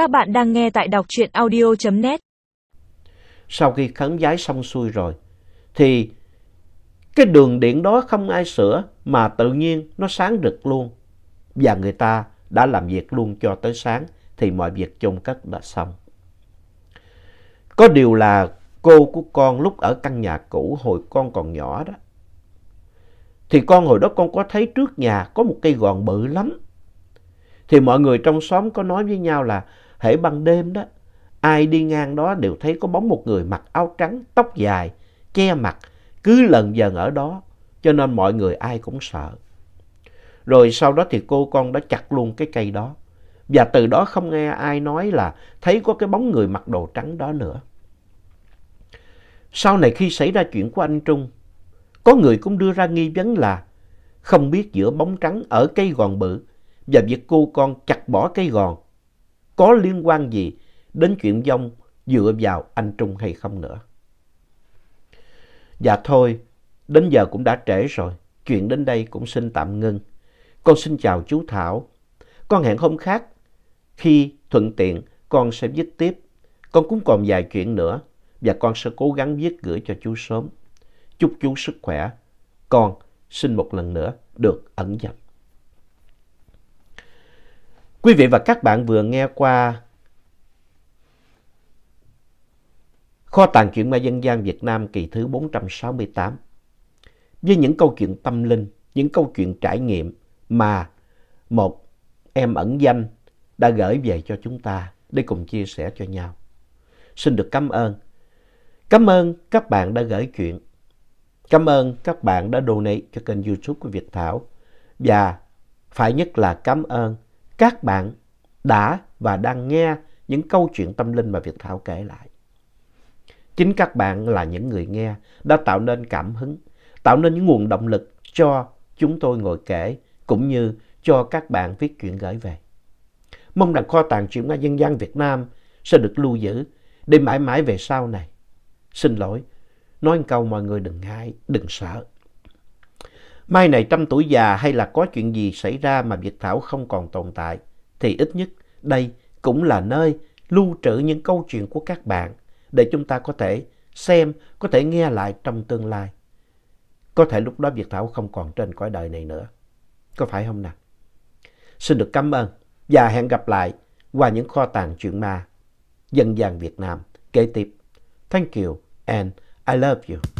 Các bạn đang nghe tại đọc truyện audio.net. Sau khi khấn giái xong xuôi rồi, thì cái đường điện đó không ai sửa mà tự nhiên nó sáng rực luôn. Và người ta đã làm việc luôn cho tới sáng thì mọi việc chôn cất đã xong. Có điều là cô của con lúc ở căn nhà cũ hồi con còn nhỏ đó. Thì con hồi đó con có thấy trước nhà có một cây gòn bự lắm. Thì mọi người trong xóm có nói với nhau là hễ ban đêm đó, ai đi ngang đó đều thấy có bóng một người mặc áo trắng, tóc dài, che mặt, cứ lần dần ở đó, cho nên mọi người ai cũng sợ. Rồi sau đó thì cô con đã chặt luôn cái cây đó. Và từ đó không nghe ai nói là thấy có cái bóng người mặc đồ trắng đó nữa. Sau này khi xảy ra chuyện của anh Trung, có người cũng đưa ra nghi vấn là không biết giữa bóng trắng ở cây gòn bự và việc cô con chặt bỏ cây gòn có liên quan gì đến chuyện dông dựa vào anh Trung hay không nữa. Dạ thôi, đến giờ cũng đã trễ rồi, chuyện đến đây cũng xin tạm ngưng. Con xin chào chú Thảo. Con hẹn hôm khác, khi thuận tiện con sẽ viết tiếp. Con cũng còn vài chuyện nữa và con sẽ cố gắng viết gửi cho chú sớm. Chúc chú sức khỏe. Con xin một lần nữa được ẩn dập. Quý vị và các bạn vừa nghe qua Kho tàng truyện ma dân gian Việt Nam kỳ thứ 468 với những câu chuyện tâm linh, những câu chuyện trải nghiệm mà một em ẩn danh đã gửi về cho chúng ta để cùng chia sẻ cho nhau. Xin được cảm ơn. Cảm ơn các bạn đã gửi chuyện. Cảm ơn các bạn đã donate cho kênh youtube của Việt Thảo. Và phải nhất là cảm ơn các bạn đã và đang nghe những câu chuyện tâm linh mà Việt Thảo kể lại. Chính các bạn là những người nghe đã tạo nên cảm hứng, tạo nên những nguồn động lực cho chúng tôi ngồi kể cũng như cho các bạn viết chuyện gửi về. Mong rằng kho tàng truyện ma dân gian Việt Nam sẽ được lưu giữ để mãi mãi về sau này. Xin lỗi, nói một câu mọi người đừng ngại, đừng sợ. Mai này trăm tuổi già hay là có chuyện gì xảy ra mà Việt Thảo không còn tồn tại, thì ít nhất đây cũng là nơi lưu trữ những câu chuyện của các bạn để chúng ta có thể xem, có thể nghe lại trong tương lai. Có thể lúc đó Việt Thảo không còn trên cõi đời này nữa. Có phải không nào? Xin được cảm ơn và hẹn gặp lại qua những kho tàng chuyện ma dân gian Việt Nam kế tiếp. Thank you and I love you.